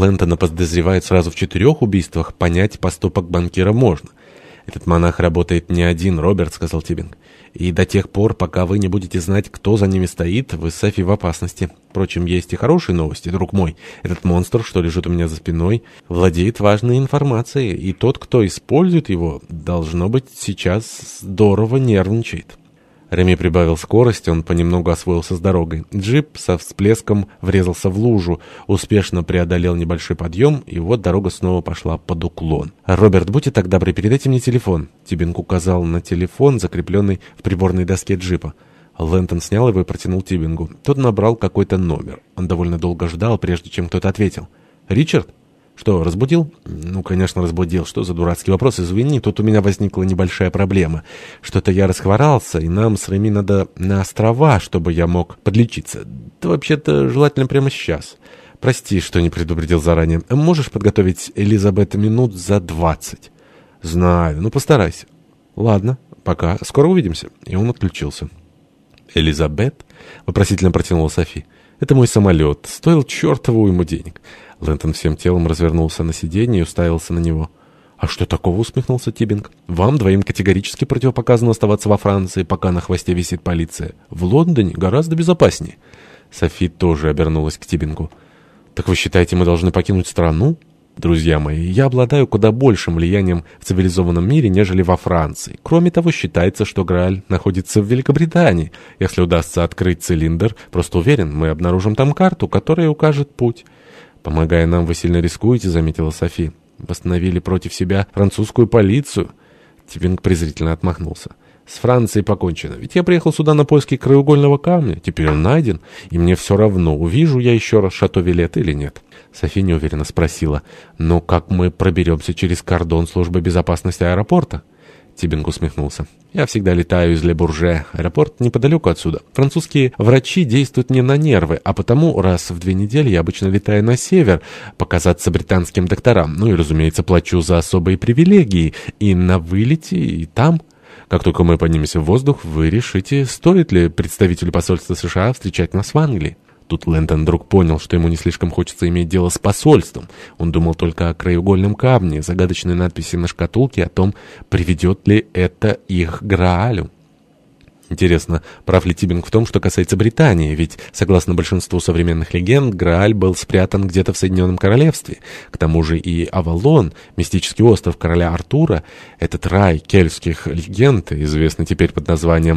Лэнтона подозревают сразу в четырех убийствах, понять поступок банкира можно. «Этот монах работает не один, Роберт», — сказал Тибинг. «И до тех пор, пока вы не будете знать, кто за ними стоит, вы с Софи в опасности. Впрочем, есть и хорошие новости, друг мой. Этот монстр, что лежит у меня за спиной, владеет важной информацией, и тот, кто использует его, должно быть, сейчас здорово нервничает». Реми прибавил скорость, он понемногу освоился с дорогой. Джип со всплеском врезался в лужу, успешно преодолел небольшой подъем, и вот дорога снова пошла под уклон. «Роберт, будьте так добры, передайте мне телефон». Тибинг указал на телефон, закрепленный в приборной доске джипа. Лэнтон снял его и протянул Тибингу. Тот набрал какой-то номер. Он довольно долго ждал, прежде чем кто-то ответил. «Ричард?» «Что, разбудил?» «Ну, конечно, разбудил. Что за дурацкий вопрос? Извини, тут у меня возникла небольшая проблема. Что-то я расхворался, и нам с Реми надо на острова, чтобы я мог подлечиться. Да вообще-то желательно прямо сейчас. Прости, что не предупредил заранее. Можешь подготовить Элизабет минут за двадцать?» «Знаю. Ну, постарайся». «Ладно, пока. Скоро увидимся». И он отключился. «Элизабет?» — вопросительно протянула Софи. «Это мой самолет. Стоил чертову ему денег». Лэнтон всем телом развернулся на сиденье и уставился на него. «А что такого?» — усмехнулся Тибинг. «Вам двоим категорически противопоказано оставаться во Франции, пока на хвосте висит полиция. В Лондоне гораздо безопаснее». Софи тоже обернулась к Тибингу. «Так вы считаете, мы должны покинуть страну?» «Друзья мои, я обладаю куда большим влиянием в цивилизованном мире, нежели во Франции. Кроме того, считается, что Грааль находится в Великобритании. Если удастся открыть цилиндр, просто уверен, мы обнаружим там карту, которая укажет путь». «Помогая нам, вы сильно рискуете», — заметила Софи. «Восстановили против себя французскую полицию». Тибинг презрительно отмахнулся. «С Францией покончено. Ведь я приехал сюда на поиски краеугольного камня. Теперь он найден, и мне все равно, увижу я еще раз шато Вилет или нет». Софи неуверенно спросила. «Но как мы проберемся через кордон службы безопасности аэропорта?» Тибинг усмехнулся. «Я всегда летаю из Ле-Бурже. Аэропорт неподалеку отсюда. Французские врачи действуют мне на нервы, а потому раз в две недели я обычно летаю на север, показаться британским докторам. Ну и, разумеется, плачу за особые привилегии. И на вылете, и там...» Как только мы поднимемся в воздух, вы решите, стоит ли представителю посольства США встречать нас в Англии. Тут Лэндон вдруг понял, что ему не слишком хочется иметь дело с посольством. Он думал только о краеугольном камне, загадочной надписи на шкатулке о том, приведет ли это их к Граалю. Интересно, прав ли Тибинг в том, что касается Британии, ведь, согласно большинству современных легенд, Грааль был спрятан где-то в Соединенном Королевстве. К тому же и Авалон, мистический остров короля Артура, этот рай кельтских легенд, известный теперь под названием